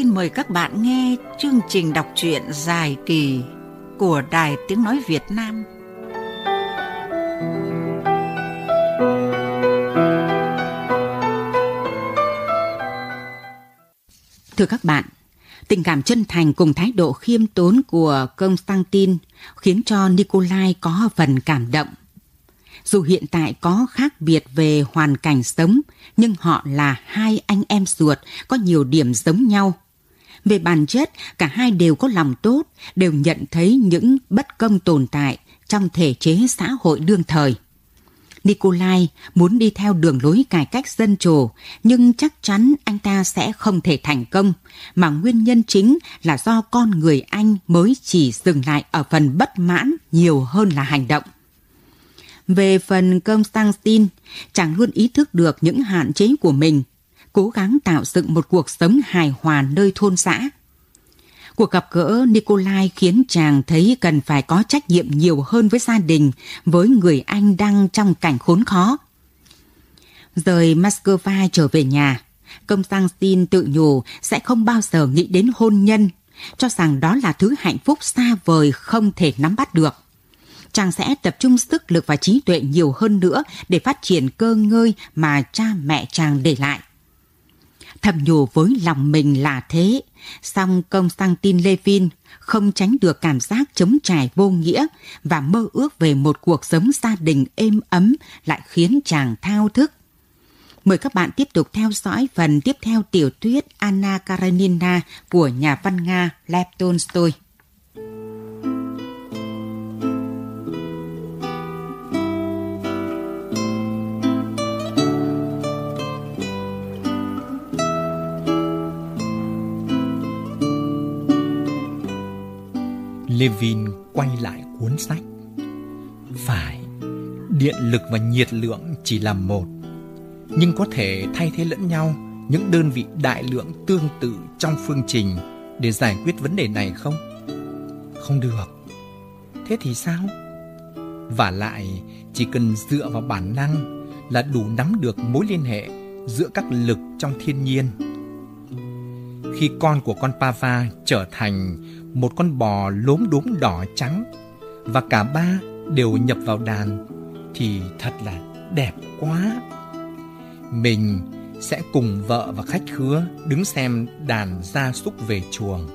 xin mời các bạn nghe chương trình đọc truyện dài kỳ của Đài Tiếng Nói Việt Nam. Thưa các bạn, tình cảm chân thành cùng thái độ khiêm tốn của Constantine khiến cho Nikolai có phần cảm động. Dù hiện tại có khác biệt về hoàn cảnh sống, nhưng họ là hai anh em ruột có nhiều điểm giống nhau. Về bản chất, cả hai đều có lòng tốt, đều nhận thấy những bất công tồn tại trong thể chế xã hội đương thời. Nikolai muốn đi theo đường lối cải cách dân chủ, nhưng chắc chắn anh ta sẽ không thể thành công, mà nguyên nhân chính là do con người Anh mới chỉ dừng lại ở phần bất mãn nhiều hơn là hành động. Về phần Constantine, chàng luôn ý thức được những hạn chế của mình, cố gắng tạo dựng một cuộc sống hài hòa nơi thôn xã. Cuộc gặp gỡ Nikolai khiến chàng thấy cần phải có trách nhiệm nhiều hơn với gia đình, với người anh đang trong cảnh khốn khó. Rời Moscow trở về nhà, công sang tin tự nhủ sẽ không bao giờ nghĩ đến hôn nhân, cho rằng đó là thứ hạnh phúc xa vời không thể nắm bắt được chàng sẽ tập trung sức lực và trí tuệ nhiều hơn nữa để phát triển cơ ngơi mà cha mẹ chàng để lại. Thầm nhủ với lòng mình là thế, song công sang tin Levin không tránh được cảm giác chống trải vô nghĩa và mơ ước về một cuộc sống gia đình êm ấm lại khiến chàng thao thức. Mời các bạn tiếp tục theo dõi phần tiếp theo tiểu thuyết Anna Karenina của nhà văn Nga Lev Tolstoy. Levin quay lại cuốn sách. Phải, điện lực và nhiệt lượng chỉ là một, nhưng có thể thay thế lẫn nhau những đơn vị đại lượng tương tự trong phương trình để giải quyết vấn đề này không? Không được. Thế thì sao? Và lại, chỉ cần dựa vào bản năng là đủ nắm được mối liên hệ giữa các lực trong thiên nhiên. Khi con của con Pava trở thành một con bò lốm đốm đỏ trắng và cả ba đều nhập vào đàn thì thật là đẹp quá. Mình sẽ cùng vợ và khách khứa đứng xem đàn gia súc về chuồng.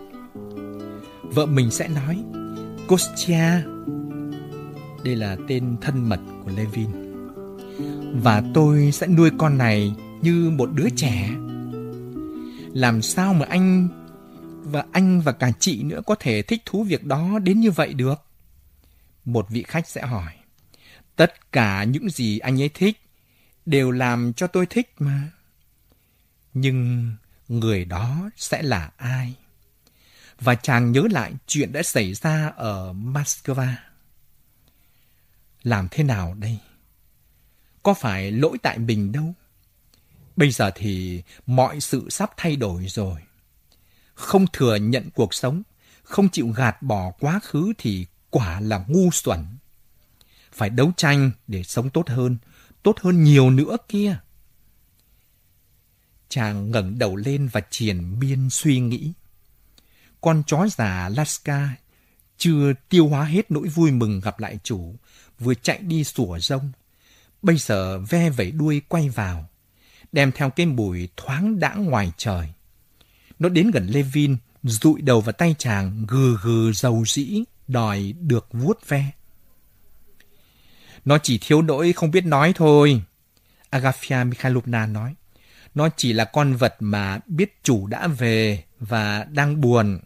Vợ mình sẽ nói, Kostya, đây là tên thân mật của Levin. Và tôi sẽ nuôi con này như một đứa trẻ. Làm sao mà anh và anh và cả chị nữa có thể thích thú việc đó đến như vậy được? Một vị khách sẽ hỏi. Tất cả những gì anh ấy thích đều làm cho tôi thích mà. Nhưng người đó sẽ là ai? Và chàng nhớ lại chuyện đã xảy ra ở Moscow. Làm thế nào đây? Có phải lỗi tại mình đâu? Bây giờ thì mọi sự sắp thay đổi rồi không thừa nhận cuộc sống, không chịu gạt bỏ quá khứ thì quả là ngu xuẩn. Phải đấu tranh để sống tốt hơn, tốt hơn nhiều nữa kia. Chàng ngẩng đầu lên và triền miên suy nghĩ. Con chó già Laska chưa tiêu hóa hết nỗi vui mừng gặp lại chủ, vừa chạy đi sủa rông. Bây giờ ve vẩy đuôi quay vào, đem theo cái mùi thoáng đãng ngoài trời. Nó đến gần Levin, dụi đầu vào tay chàng, gừ gừ dầu dĩ, đòi được vuốt ve. Nó chỉ thiếu nỗi không biết nói thôi. Agafia Mikhailovna nói. Nó chỉ là con vật mà biết chủ đã về và đang buồn.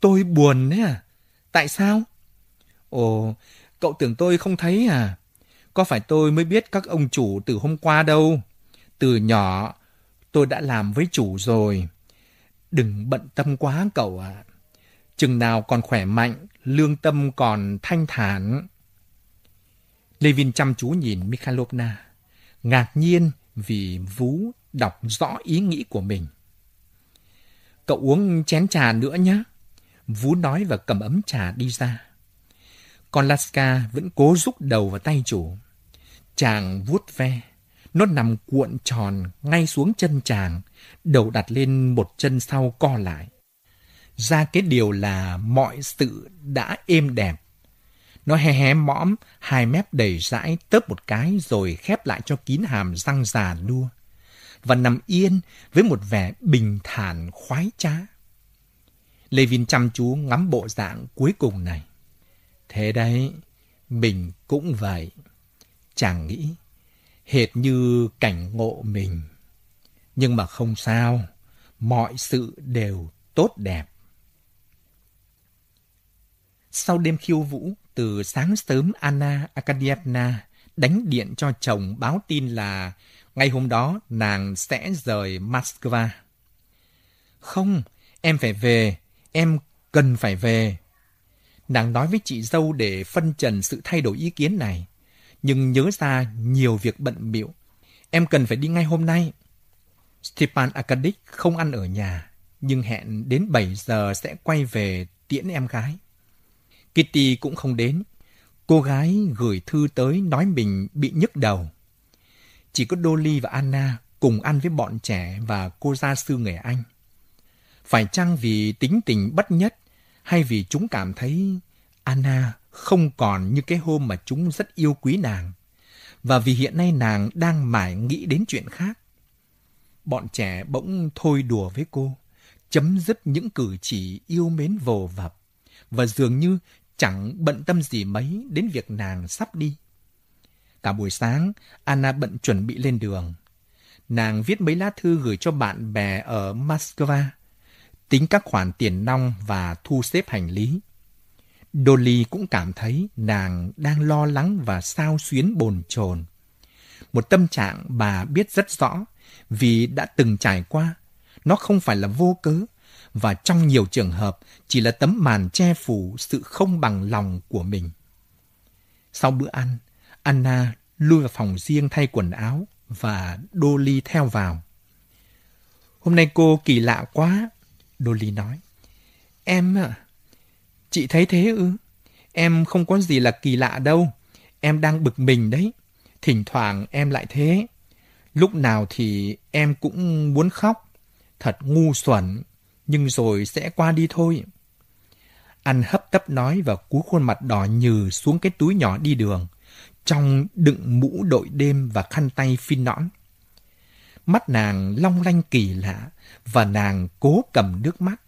Tôi buồn đấy à? Tại sao? Ồ, cậu tưởng tôi không thấy à? Có phải tôi mới biết các ông chủ từ hôm qua đâu. Từ nhỏ, tôi đã làm với chủ rồi. Đừng bận tâm quá cậu ạ. À. Chừng nào còn khỏe mạnh, lương tâm còn thanh thản. Levin chăm chú nhìn Mikhailovna, ngạc nhiên vì Vú đọc rõ ý nghĩ của mình. Cậu uống chén trà nữa nhé. Vú nói và cầm ấm trà đi ra. Con Laska vẫn cố rúc đầu vào tay chủ. Chàng vuốt ve. Nó nằm cuộn tròn ngay xuống chân chàng, đầu đặt lên một chân sau co lại. Ra cái điều là mọi sự đã êm đẹp. Nó hé hé mõm, hai mép đầy rãi tớp một cái rồi khép lại cho kín hàm răng già nua. Và nằm yên với một vẻ bình thản khoái trá. Lê Vin chăm chú ngắm bộ dạng cuối cùng này. Thế đấy, mình cũng vậy. Chàng nghĩ, hệt như cảnh ngộ mình. Nhưng mà không sao, mọi sự đều tốt đẹp. Sau đêm khiêu vũ, từ sáng sớm Anna Akadievna đánh điện cho chồng báo tin là ngày hôm đó nàng sẽ rời Moscow. Không, em phải về, em cần phải về. Nàng nói với chị dâu để phân trần sự thay đổi ý kiến này, nhưng nhớ ra nhiều việc bận biểu. Em cần phải đi ngay hôm nay. Stepan Arkadych không ăn ở nhà, nhưng hẹn đến 7 giờ sẽ quay về tiễn em gái. Kitty cũng không đến. Cô gái gửi thư tới nói mình bị nhức đầu. Chỉ có Dolly và Anna cùng ăn với bọn trẻ và cô gia sư người Anh. Phải chăng vì tính tình bất nhất hay vì chúng cảm thấy Anna không còn như cái hôm mà chúng rất yêu quý nàng và vì hiện nay nàng đang mải nghĩ đến chuyện khác. Bọn trẻ bỗng thôi đùa với cô, chấm dứt những cử chỉ yêu mến vồ vập và dường như chẳng bận tâm gì mấy đến việc nàng sắp đi. Cả buổi sáng, Anna bận chuẩn bị lên đường. Nàng viết mấy lá thư gửi cho bạn bè ở Moscow, tính các khoản tiền nong và thu xếp hành lý. Dolly cũng cảm thấy nàng đang lo lắng và sao xuyến bồn chồn. Một tâm trạng bà biết rất rõ vì đã từng trải qua. Nó không phải là vô cớ và trong nhiều trường hợp chỉ là tấm màn che phủ sự không bằng lòng của mình. Sau bữa ăn, Anna lui vào phòng riêng thay quần áo và Dolly theo vào. Hôm nay cô kỳ lạ quá, Dolly nói. Em à, chị thấy thế ư? Em không có gì là kỳ lạ đâu. Em đang bực mình đấy. Thỉnh thoảng em lại thế. Lúc nào thì em cũng muốn khóc. Thật ngu xuẩn nhưng rồi sẽ qua đi thôi. Anh hấp tấp nói và cúi khuôn mặt đỏ nhừ xuống cái túi nhỏ đi đường, trong đựng mũ đội đêm và khăn tay phin nõn. Mắt nàng long lanh kỳ lạ và nàng cố cầm nước mắt.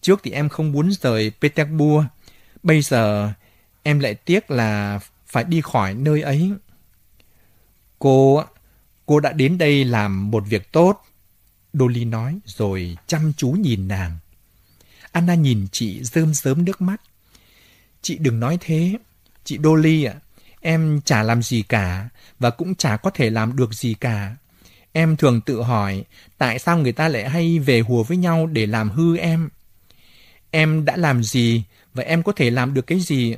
Trước thì em không muốn rời Petersburg, bây giờ em lại tiếc là phải đi khỏi nơi ấy. Cô, cô đã đến đây làm một việc tốt. Dolly nói rồi chăm chú nhìn nàng. Anna nhìn chị rơm rớm nước mắt. Chị đừng nói thế. Chị Dolly ạ, em chả làm gì cả và cũng chả có thể làm được gì cả. Em thường tự hỏi tại sao người ta lại hay về hùa với nhau để làm hư em. Em đã làm gì và em có thể làm được cái gì?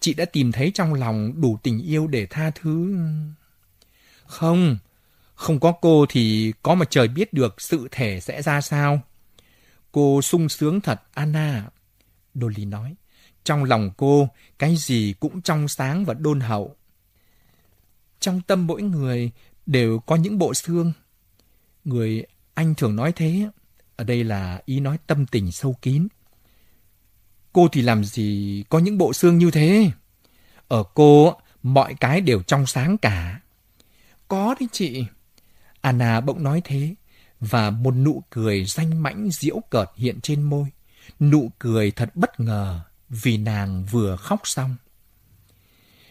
Chị đã tìm thấy trong lòng đủ tình yêu để tha thứ. Không, không có cô thì có mà trời biết được sự thể sẽ ra sao. Cô sung sướng thật, Anna. Dolly nói. Trong lòng cô, cái gì cũng trong sáng và đôn hậu. Trong tâm mỗi người đều có những bộ xương. Người anh thường nói thế. Ở đây là ý nói tâm tình sâu kín. Cô thì làm gì có những bộ xương như thế? Ở cô, mọi cái đều trong sáng cả. Có đấy chị. Anna bỗng nói thế, và một nụ cười danh mãnh diễu cợt hiện trên môi. Nụ cười thật bất ngờ vì nàng vừa khóc xong.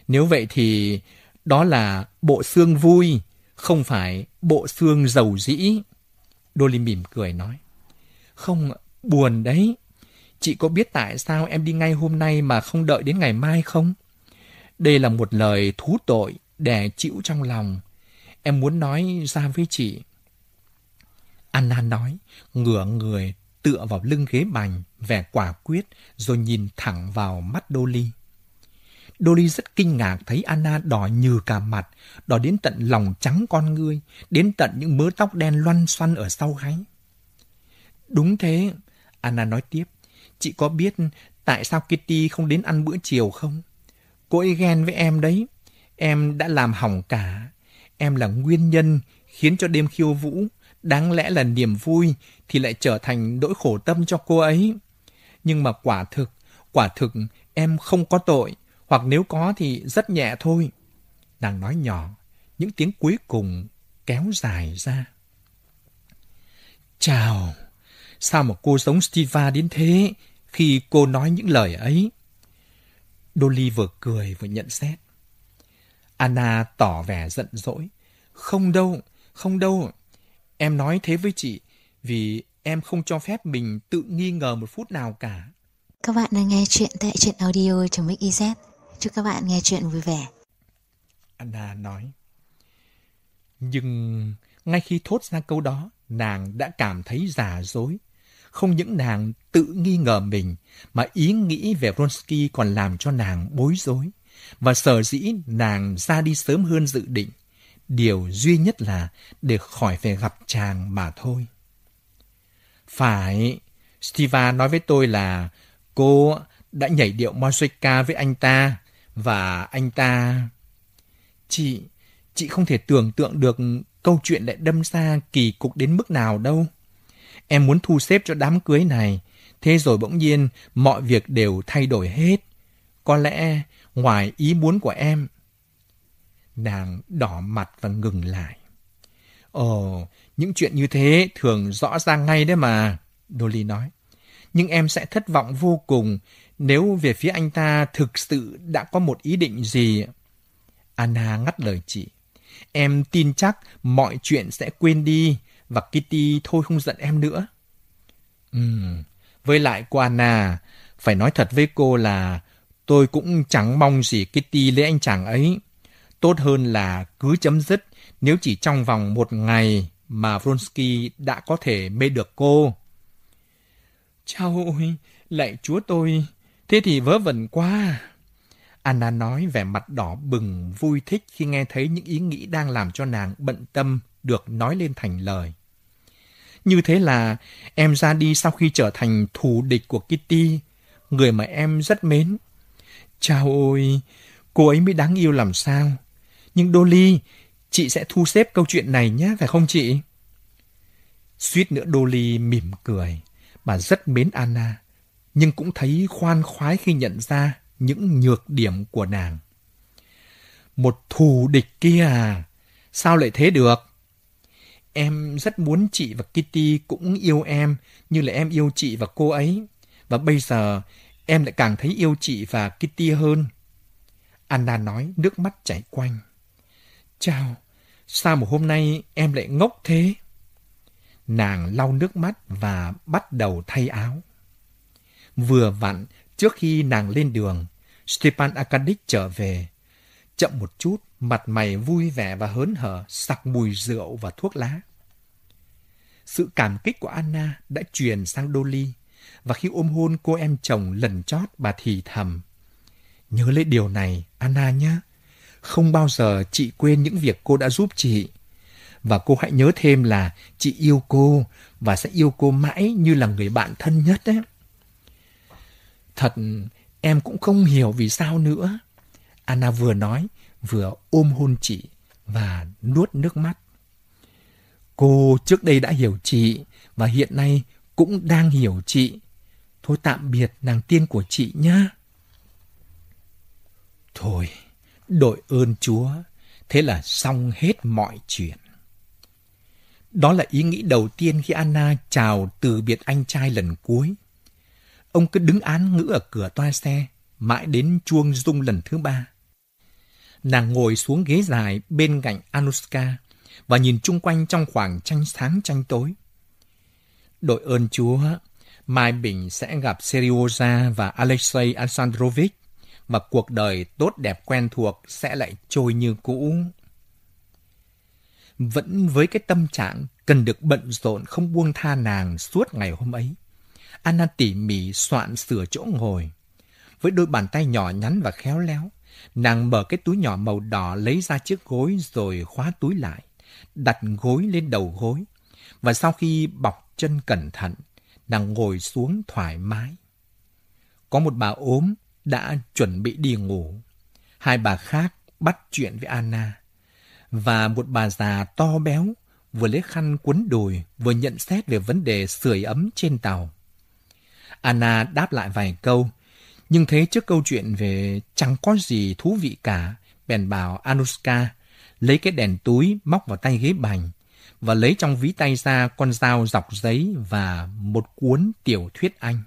Nếu vậy thì đó là bộ xương vui, không phải bộ xương giàu dĩ. Dolly mỉm cười nói. Không, buồn đấy. Chị có biết tại sao em đi ngay hôm nay mà không đợi đến ngày mai không? Đây là một lời thú tội đè chịu trong lòng Em muốn nói ra với chị. Anna nói, ngửa người tựa vào lưng ghế bành, vẻ quả quyết, rồi nhìn thẳng vào mắt Dolly. Dolly rất kinh ngạc thấy Anna đỏ như cả mặt, đỏ đến tận lòng trắng con ngươi, đến tận những mớ tóc đen loăn xoăn ở sau gáy. Đúng thế, Anna nói tiếp. Chị có biết tại sao Kitty không đến ăn bữa chiều không? Cô ấy ghen với em đấy. Em đã làm hỏng cả. em là nguyên nhân khiến cho đêm khiêu vũ đáng lẽ là niềm vui thì lại trở thành nỗi khổ tâm cho cô ấy. Nhưng mà quả thực, quả thực em không có tội, hoặc nếu có thì rất nhẹ thôi. Nàng nói nhỏ, những tiếng cuối cùng kéo dài ra. Chào, sao mà cô giống Steva đến thế khi cô nói những lời ấy? Dolly vừa cười vừa nhận xét. Anna tỏ vẻ giận dỗi. Không đâu, không đâu. Em nói thế với chị vì em không cho phép mình tự nghi ngờ một phút nào cả. Các bạn đang nghe chuyện tại truyện audio trong Mix Chúc các bạn nghe chuyện vui vẻ. Anna nói. Nhưng ngay khi thốt ra câu đó, nàng đã cảm thấy giả dối. Không những nàng tự nghi ngờ mình, mà ý nghĩ về Vronsky còn làm cho nàng bối rối. Và sở dĩ nàng ra đi sớm hơn dự định. Điều duy nhất là để khỏi phải gặp chàng mà thôi. Phải, Stiva nói với tôi là cô đã nhảy điệu Mosheka với anh ta và anh ta... Chị, chị không thể tưởng tượng được câu chuyện lại đâm ra kỳ cục đến mức nào đâu. Em muốn thu xếp cho đám cưới này, thế rồi bỗng nhiên mọi việc đều thay đổi hết. Có lẽ ngoài ý muốn của em. Nàng đỏ mặt và ngừng lại. Ồ, những chuyện như thế thường rõ ràng ngay đấy mà, Dolly nói. Nhưng em sẽ thất vọng vô cùng nếu về phía anh ta thực sự đã có một ý định gì. Anna ngắt lời chị. Em tin chắc mọi chuyện sẽ quên đi và Kitty thôi không giận em nữa. Ừm, với lại cô Anna, phải nói thật với cô là tôi cũng chẳng mong gì Kitty lấy anh chàng ấy. Tốt hơn là cứ chấm dứt nếu chỉ trong vòng một ngày mà Vronsky đã có thể mê được cô. Chao ơi, lạy chúa tôi, thế thì vớ vẩn quá. Anna nói vẻ mặt đỏ bừng, vui thích khi nghe thấy những ý nghĩ đang làm cho nàng bận tâm được nói lên thành lời. Như thế là em ra đi sau khi trở thành thù địch của Kitty, người mà em rất mến. Chào ôi, cô ấy mới đáng yêu làm sao. Nhưng Dolly, chị sẽ thu xếp câu chuyện này nhé, phải không chị? Suýt nữa Dolly mỉm cười. Bà rất mến Anna, nhưng cũng thấy khoan khoái khi nhận ra những nhược điểm của nàng. Một thù địch kia à? Sao lại thế được? Em rất muốn chị và Kitty cũng yêu em như là em yêu chị và cô ấy. Và bây giờ em lại càng thấy yêu chị và Kitty hơn. Anna nói nước mắt chảy quanh. Chào, sao một hôm nay em lại ngốc thế? Nàng lau nước mắt và bắt đầu thay áo. Vừa vặn, trước khi nàng lên đường, Stepan Arkadyk trở về. Chậm một chút, mặt mày vui vẻ và hớn hở, sặc mùi rượu và thuốc lá. Sự cảm kích của Anna đã truyền sang Dolly, và khi ôm hôn cô em chồng lần chót bà thì thầm. Nhớ lấy điều này, Anna nhé. Không bao giờ chị quên những việc cô đã giúp chị. Và cô hãy nhớ thêm là chị yêu cô và sẽ yêu cô mãi như là người bạn thân nhất đấy. Thật, em cũng không hiểu vì sao nữa. Anna vừa nói, vừa ôm hôn chị và nuốt nước mắt. Cô trước đây đã hiểu chị và hiện nay cũng đang hiểu chị. Thôi tạm biệt nàng tiên của chị nhá. Thôi, đội ơn Chúa, thế là xong hết mọi chuyện. Đó là ý nghĩ đầu tiên khi Anna chào từ biệt anh trai lần cuối. Ông cứ đứng án ngữ ở cửa toa xe, mãi đến chuông rung lần thứ ba. Nàng ngồi xuống ghế dài bên cạnh Anushka và nhìn chung quanh trong khoảng tranh sáng tranh tối. Đội ơn Chúa, Mai Bình sẽ gặp Serioza và Alexei Alexandrovich và cuộc đời tốt đẹp quen thuộc sẽ lại trôi như cũ. Vẫn với cái tâm trạng cần được bận rộn không buông tha nàng suốt ngày hôm ấy. Anna tỉ mỉ soạn sửa chỗ ngồi. Với đôi bàn tay nhỏ nhắn và khéo léo, nàng mở cái túi nhỏ màu đỏ lấy ra chiếc gối rồi khóa túi lại, đặt gối lên đầu gối. Và sau khi bọc chân cẩn thận, nàng ngồi xuống thoải mái. Có một bà ốm đã chuẩn bị đi ngủ. Hai bà khác bắt chuyện với Anna. và một bà già to béo vừa lấy khăn quấn đùi vừa nhận xét về vấn đề sưởi ấm trên tàu. Anna đáp lại vài câu, nhưng thế trước câu chuyện về chẳng có gì thú vị cả, bèn bảo Anushka lấy cái đèn túi móc vào tay ghế bành và lấy trong ví tay ra con dao dọc giấy và một cuốn tiểu thuyết Anh.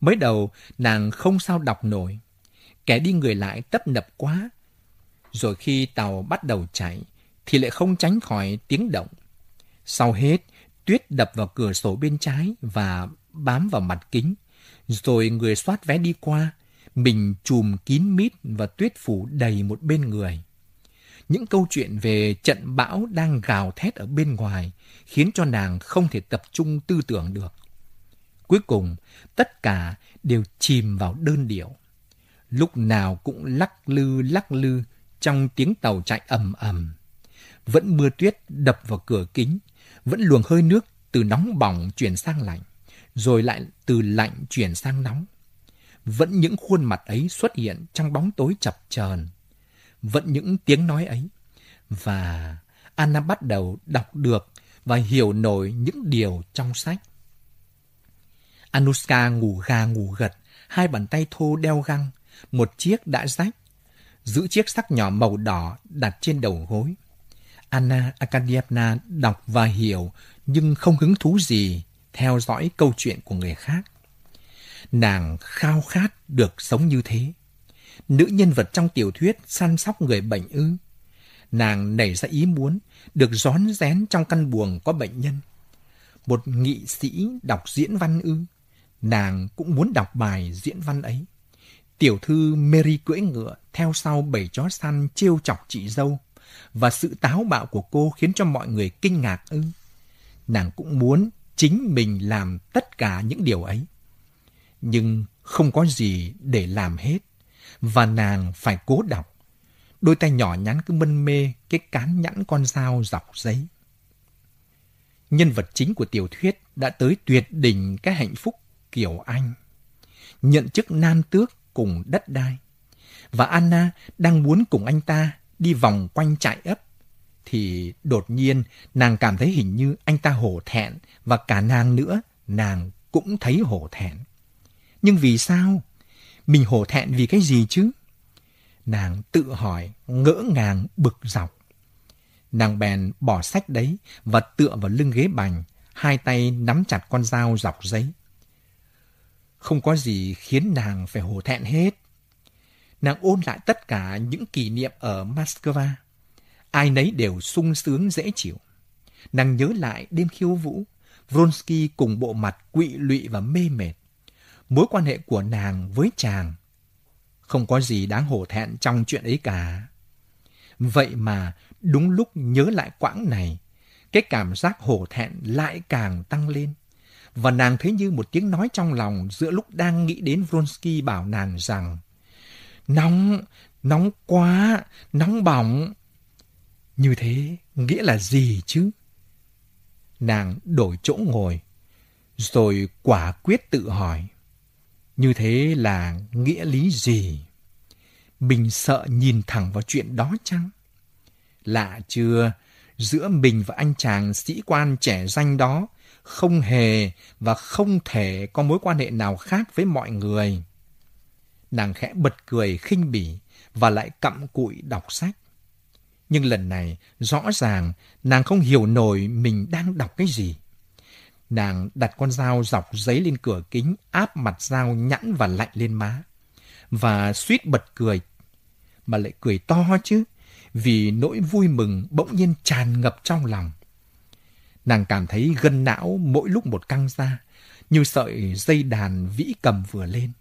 Mới đầu, nàng không sao đọc nổi. Kẻ đi người lại tấp nập quá. Rồi khi tàu bắt đầu chạy, thì lại không tránh khỏi tiếng động. Sau hết, tuyết đập vào cửa sổ bên trái và bám vào mặt kính. Rồi người soát vé đi qua, mình chùm kín mít và tuyết phủ đầy một bên người. Những câu chuyện về trận bão đang gào thét ở bên ngoài khiến cho nàng không thể tập trung tư tưởng được. Cuối cùng, tất cả đều chìm vào đơn điệu. Lúc nào cũng lắc lư lắc lư trong tiếng tàu chạy ầm ầm. Vẫn mưa tuyết đập vào cửa kính, vẫn luồng hơi nước từ nóng bỏng chuyển sang lạnh, rồi lại từ lạnh chuyển sang nóng. Vẫn những khuôn mặt ấy xuất hiện trong bóng tối chập chờn. Vẫn những tiếng nói ấy. Và Anna bắt đầu đọc được và hiểu nổi những điều trong sách. Anushka ngủ gà ngủ gật, hai bàn tay thô đeo găng, một chiếc đã rách, giữ chiếc sắc nhỏ màu đỏ đặt trên đầu gối. Anna Akadievna đọc và hiểu nhưng không hứng thú gì theo dõi câu chuyện của người khác. Nàng khao khát được sống như thế. Nữ nhân vật trong tiểu thuyết săn sóc người bệnh ư. Nàng nảy ra ý muốn được rón rén trong căn buồng có bệnh nhân. Một nghị sĩ đọc diễn văn ư nàng cũng muốn đọc bài diễn văn ấy. Tiểu thư Mary cưỡi ngựa theo sau bảy chó săn trêu chọc chị dâu và sự táo bạo của cô khiến cho mọi người kinh ngạc ư. Nàng cũng muốn chính mình làm tất cả những điều ấy. Nhưng không có gì để làm hết và nàng phải cố đọc. Đôi tay nhỏ nhắn cứ mân mê cái cán nhẵn con dao dọc giấy. Nhân vật chính của tiểu thuyết đã tới tuyệt đỉnh cái hạnh phúc kiểu Anh, nhận chức nam tước cùng đất đai. Và Anna đang muốn cùng anh ta đi vòng quanh trại ấp. Thì đột nhiên nàng cảm thấy hình như anh ta hổ thẹn và cả nàng nữa, nàng cũng thấy hổ thẹn. Nhưng vì sao? Mình hổ thẹn vì cái gì chứ? Nàng tự hỏi, ngỡ ngàng, bực dọc. Nàng bèn bỏ sách đấy và tựa vào lưng ghế bành, hai tay nắm chặt con dao dọc giấy. Không có gì khiến nàng phải hổ thẹn hết. Nàng ôn lại tất cả những kỷ niệm ở Moscow. Ai nấy đều sung sướng dễ chịu. Nàng nhớ lại đêm khiêu vũ, Vronsky cùng bộ mặt quỵ lụy và mê mệt. Mối quan hệ của nàng với chàng. Không có gì đáng hổ thẹn trong chuyện ấy cả. Vậy mà đúng lúc nhớ lại quãng này, cái cảm giác hổ thẹn lại càng tăng lên và nàng thấy như một tiếng nói trong lòng giữa lúc đang nghĩ đến Vronsky bảo nàng rằng Nóng, nóng quá, nóng bỏng. Như thế nghĩa là gì chứ? Nàng đổi chỗ ngồi, rồi quả quyết tự hỏi. Như thế là nghĩa lý gì? Mình sợ nhìn thẳng vào chuyện đó chăng? Lạ chưa, giữa mình và anh chàng sĩ quan trẻ danh đó không hề và không thể có mối quan hệ nào khác với mọi người. Nàng khẽ bật cười khinh bỉ và lại cặm cụi đọc sách. Nhưng lần này, rõ ràng nàng không hiểu nổi mình đang đọc cái gì. Nàng đặt con dao dọc giấy lên cửa kính, áp mặt dao nhẵn và lạnh lên má. Và suýt bật cười, mà lại cười to chứ, vì nỗi vui mừng bỗng nhiên tràn ngập trong lòng. Nàng cảm thấy gân não mỗi lúc một căng ra, như sợi dây đàn vĩ cầm vừa lên.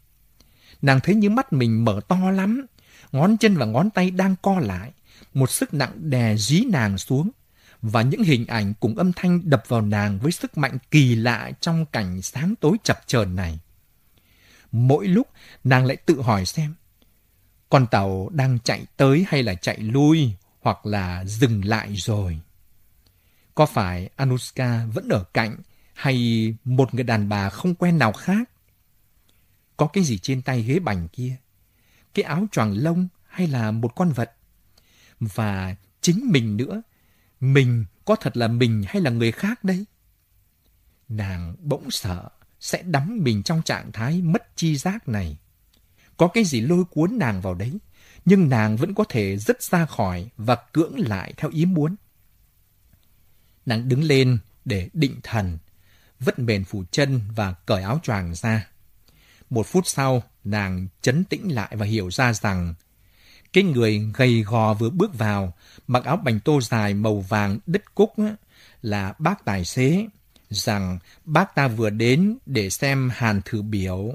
Nàng thấy như mắt mình mở to lắm, ngón chân và ngón tay đang co lại, một sức nặng đè dí nàng xuống, và những hình ảnh cùng âm thanh đập vào nàng với sức mạnh kỳ lạ trong cảnh sáng tối chập chờn này. Mỗi lúc nàng lại tự hỏi xem, con tàu đang chạy tới hay là chạy lui, hoặc là dừng lại rồi. Có phải Anushka vẫn ở cạnh hay một người đàn bà không quen nào khác? Có cái gì trên tay ghế bành kia? Cái áo choàng lông hay là một con vật? Và chính mình nữa. Mình có thật là mình hay là người khác đây? Nàng bỗng sợ sẽ đắm mình trong trạng thái mất chi giác này. Có cái gì lôi cuốn nàng vào đấy, nhưng nàng vẫn có thể dứt ra khỏi và cưỡng lại theo ý muốn. Nàng đứng lên để định thần, vứt mền phủ chân và cởi áo choàng ra. Một phút sau, nàng chấn tĩnh lại và hiểu ra rằng cái người gầy gò vừa bước vào, mặc áo bành tô dài màu vàng đứt cúc là bác tài xế, rằng bác ta vừa đến để xem hàn thử biểu,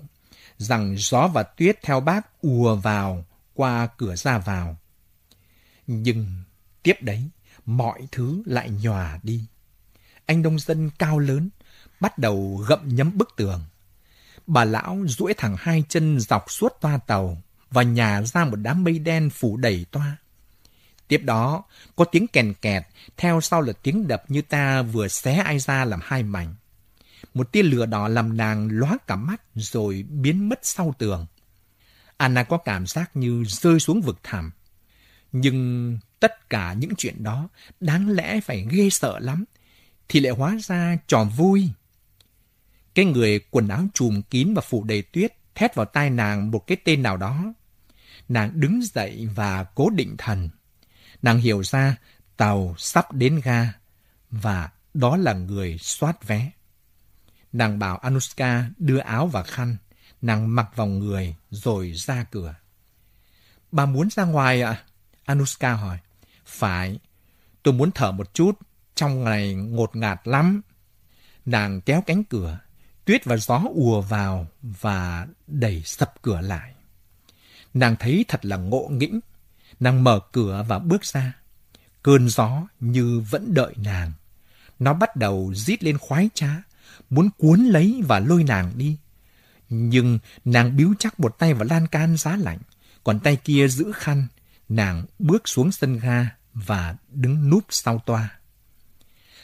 rằng gió và tuyết theo bác ùa vào qua cửa ra vào. Nhưng tiếp đấy, mọi thứ lại nhòa đi. Anh nông dân cao lớn, bắt đầu gậm nhấm bức tường. Bà lão duỗi thẳng hai chân dọc suốt toa tàu và nhà ra một đám mây đen phủ đầy toa. Tiếp đó, có tiếng kèn kẹt, theo sau là tiếng đập như ta vừa xé ai ra làm hai mảnh. Một tia lửa đỏ làm nàng lóa cả mắt rồi biến mất sau tường. Anna có cảm giác như rơi xuống vực thẳm. Nhưng tất cả những chuyện đó đáng lẽ phải ghê sợ lắm, thì lại hóa ra trò vui. Cái người quần áo trùm kín và phủ đầy tuyết thét vào tai nàng một cái tên nào đó. Nàng đứng dậy và cố định thần. Nàng hiểu ra tàu sắp đến ga và đó là người soát vé. Nàng bảo Anushka đưa áo và khăn. Nàng mặc vào người rồi ra cửa. Bà muốn ra ngoài ạ? À? Anushka hỏi. Phải, tôi muốn thở một chút, trong ngày ngột ngạt lắm. Nàng kéo cánh cửa, tuyết và gió ùa vào và đẩy sập cửa lại. Nàng thấy thật là ngộ nghĩnh. Nàng mở cửa và bước ra. Cơn gió như vẫn đợi nàng. Nó bắt đầu rít lên khoái trá, muốn cuốn lấy và lôi nàng đi. Nhưng nàng biếu chắc một tay vào lan can giá lạnh, còn tay kia giữ khăn. Nàng bước xuống sân ga và đứng núp sau toa.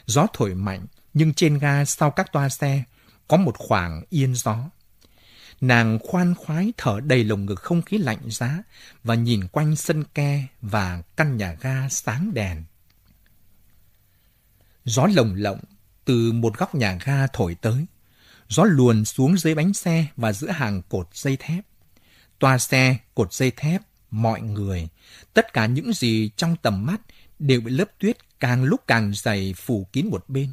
Gió thổi mạnh, nhưng trên ga sau các toa xe có một khoảng yên gió. Nàng khoan khoái thở đầy lồng ngực không khí lạnh giá và nhìn quanh sân ke và căn nhà ga sáng đèn. Gió lồng lộng từ một góc nhà ga thổi tới. Gió luồn xuống dưới bánh xe và giữa hàng cột dây thép. Toa xe, cột dây thép, mọi người, tất cả những gì trong tầm mắt đều bị lớp tuyết càng lúc càng dày phủ kín một bên.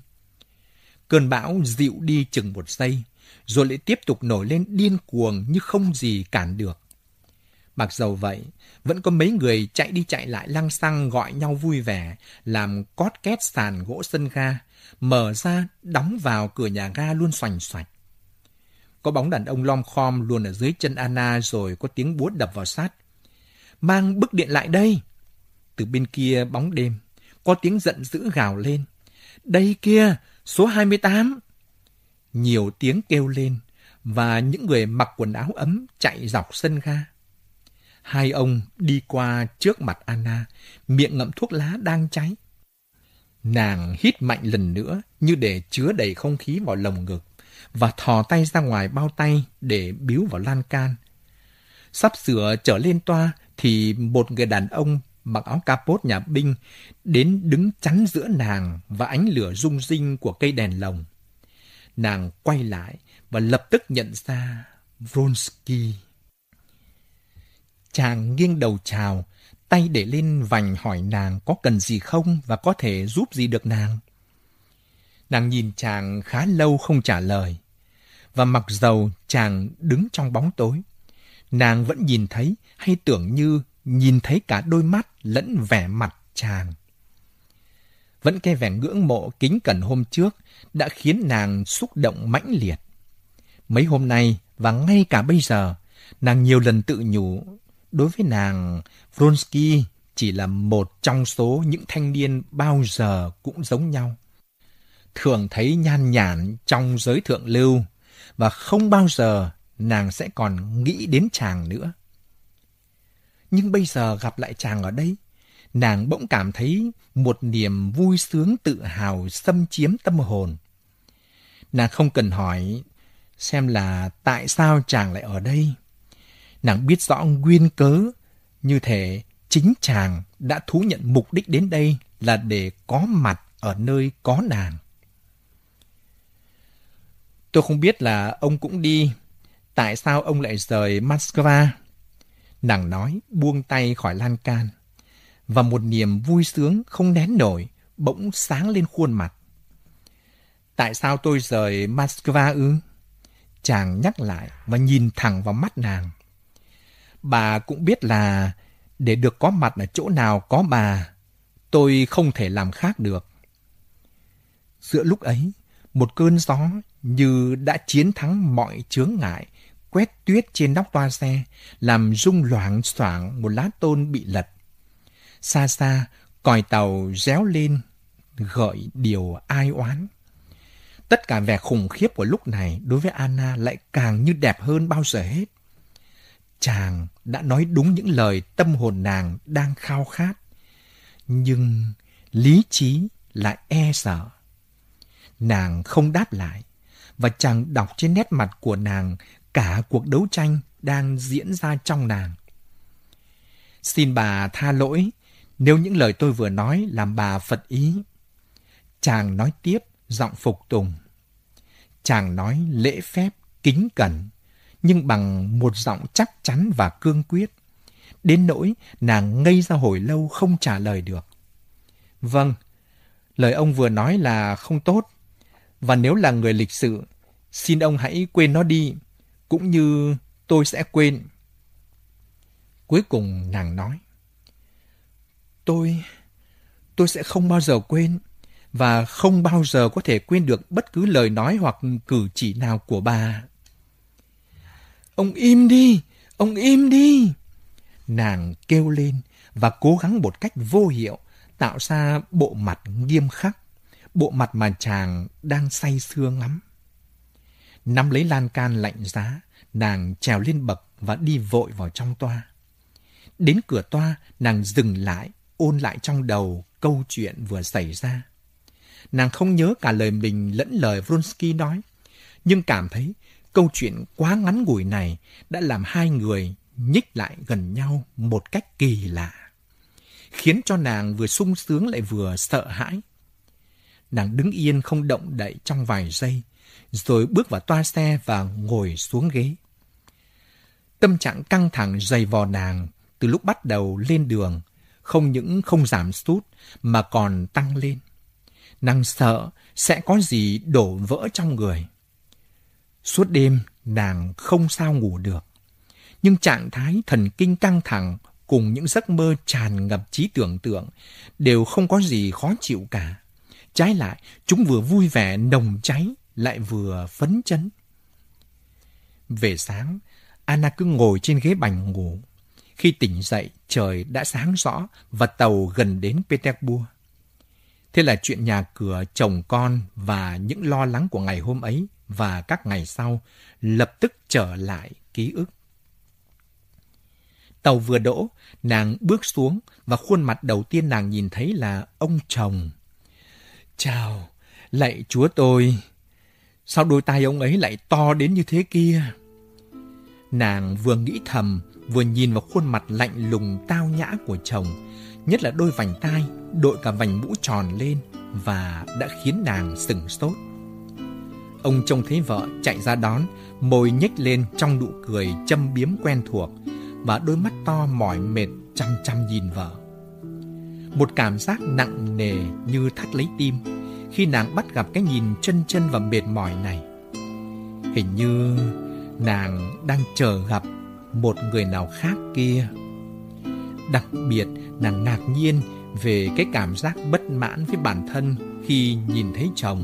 Cơn bão dịu đi chừng một giây, rồi lại tiếp tục nổi lên điên cuồng như không gì cản được. Mặc dầu vậy, vẫn có mấy người chạy đi chạy lại lăng xăng gọi nhau vui vẻ, làm cót két sàn gỗ sân ga, mở ra, đóng vào cửa nhà ga luôn xoành xoạch. Có bóng đàn ông lom khom luôn ở dưới chân Anna rồi có tiếng búa đập vào sát. Mang bức điện lại đây! Từ bên kia bóng đêm, có tiếng giận dữ gào lên. Đây kia, số 28! Nhiều tiếng kêu lên, và những người mặc quần áo ấm chạy dọc sân ga. Hai ông đi qua trước mặt Anna, miệng ngậm thuốc lá đang cháy. Nàng hít mạnh lần nữa như để chứa đầy không khí vào lồng ngực và thò tay ra ngoài bao tay để biếu vào lan can. Sắp sửa trở lên toa thì một người đàn ông mặc áo capot nhà binh đến đứng chắn giữa nàng và ánh lửa rung rinh của cây đèn lồng. Nàng quay lại và lập tức nhận ra Vronsky. Chàng nghiêng đầu chào, tay để lên vành hỏi nàng có cần gì không và có thể giúp gì được nàng. Nàng nhìn chàng khá lâu không trả lời. Và mặc dầu chàng đứng trong bóng tối, nàng vẫn nhìn thấy hay tưởng như nhìn thấy cả đôi mắt lẫn vẻ mặt chàng. Vẫn cái vẻ ngưỡng mộ kính cẩn hôm trước đã khiến nàng xúc động mãnh liệt. Mấy hôm nay và ngay cả bây giờ, nàng nhiều lần tự nhủ, đối với nàng, Vronsky chỉ là một trong số những thanh niên bao giờ cũng giống nhau. Thường thấy nhan nhản trong giới thượng lưu, và không bao giờ nàng sẽ còn nghĩ đến chàng nữa. Nhưng bây giờ gặp lại chàng ở đây, nàng bỗng cảm thấy một niềm vui sướng tự hào xâm chiếm tâm hồn. Nàng không cần hỏi xem là tại sao chàng lại ở đây. Nàng biết rõ nguyên cớ, như thể chính chàng đã thú nhận mục đích đến đây là để có mặt ở nơi có nàng. Tôi không biết là ông cũng đi. Tại sao ông lại rời Moscow? Nàng nói buông tay khỏi lan can. Và một niềm vui sướng không nén nổi bỗng sáng lên khuôn mặt. Tại sao tôi rời Moscow ư? Chàng nhắc lại và nhìn thẳng vào mắt nàng. Bà cũng biết là để được có mặt ở chỗ nào có bà, tôi không thể làm khác được. Giữa lúc ấy, một cơn gió như đã chiến thắng mọi chướng ngại, quét tuyết trên nóc toa xe, làm rung loảng xoảng một lá tôn bị lật. Xa xa, còi tàu réo lên, gợi điều ai oán. Tất cả vẻ khủng khiếp của lúc này đối với Anna lại càng như đẹp hơn bao giờ hết. Chàng đã nói đúng những lời tâm hồn nàng đang khao khát. Nhưng lý trí lại e sợ. Nàng không đáp lại, và chàng đọc trên nét mặt của nàng cả cuộc đấu tranh đang diễn ra trong nàng. Xin bà tha lỗi nếu những lời tôi vừa nói làm bà phật ý. Chàng nói tiếp giọng phục tùng. Chàng nói lễ phép, kính cẩn, nhưng bằng một giọng chắc chắn và cương quyết. Đến nỗi nàng ngây ra hồi lâu không trả lời được. Vâng, lời ông vừa nói là không tốt. Và nếu là người lịch sự, xin ông hãy quên nó đi, cũng như tôi sẽ quên. Cuối cùng nàng nói, Tôi, tôi sẽ không bao giờ quên và không bao giờ có thể quên được bất cứ lời nói hoặc cử chỉ nào của bà. Ông im đi, ông im đi. Nàng kêu lên và cố gắng một cách vô hiệu tạo ra bộ mặt nghiêm khắc, bộ mặt mà chàng đang say sưa ngắm. Nắm lấy lan can lạnh giá, nàng trèo lên bậc và đi vội vào trong toa. Đến cửa toa, nàng dừng lại, ôn lại trong đầu câu chuyện vừa xảy ra. Nàng không nhớ cả lời mình lẫn lời Vronsky nói, nhưng cảm thấy câu chuyện quá ngắn ngủi này đã làm hai người nhích lại gần nhau một cách kỳ lạ, khiến cho nàng vừa sung sướng lại vừa sợ hãi. Nàng đứng yên không động đậy trong vài giây, rồi bước vào toa xe và ngồi xuống ghế. Tâm trạng căng thẳng dày vò nàng từ lúc bắt đầu lên đường, không những không giảm sút mà còn tăng lên. Nàng sợ sẽ có gì đổ vỡ trong người. Suốt đêm, nàng không sao ngủ được. Nhưng trạng thái thần kinh căng thẳng cùng những giấc mơ tràn ngập trí tưởng tượng đều không có gì khó chịu cả. Trái lại, chúng vừa vui vẻ nồng cháy, lại vừa phấn chấn. Về sáng, Anna cứ ngồi trên ghế bành ngủ. Khi tỉnh dậy, trời đã sáng rõ và tàu gần đến Petersburg. Thế là chuyện nhà cửa, chồng con và những lo lắng của ngày hôm ấy và các ngày sau lập tức trở lại ký ức. Tàu vừa đỗ, nàng bước xuống và khuôn mặt đầu tiên nàng nhìn thấy là ông chồng. Chào, lạy chúa tôi. Sao đôi tay ông ấy lại to đến như thế kia? Nàng vừa nghĩ thầm, vừa nhìn vào khuôn mặt lạnh lùng tao nhã của chồng, nhất là đôi vành tai đội cả vành mũ tròn lên và đã khiến nàng sừng sốt. Ông trông thấy vợ chạy ra đón, môi nhếch lên trong nụ cười châm biếm quen thuộc và đôi mắt to mỏi mệt chăm chăm nhìn vợ. Một cảm giác nặng nề như thắt lấy tim khi nàng bắt gặp cái nhìn chân chân và mệt mỏi này. Hình như nàng đang chờ gặp một người nào khác kia. Đặc biệt, là ngạc nhiên về cái cảm giác bất mãn với bản thân khi nhìn thấy chồng.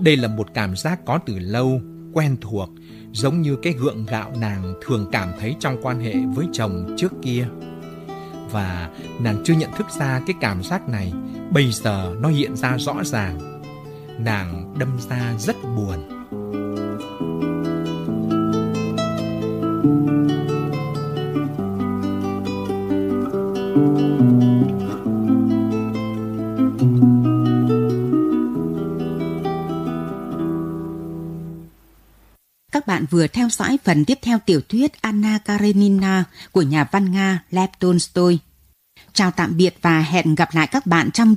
Đây là một cảm giác có từ lâu, quen thuộc, giống như cái gượng gạo nàng thường cảm thấy trong quan hệ với chồng trước kia. Và nàng chưa nhận thức ra cái cảm giác này, bây giờ nó hiện ra rõ ràng. Nàng đâm ra rất buồn. Các bạn vừa theo dõi phần tiếp theo tiểu thuyết Anna Karenina của nhà văn Nga Lev Tolstoy. Chào tạm biệt và hẹn gặp lại các bạn trong chương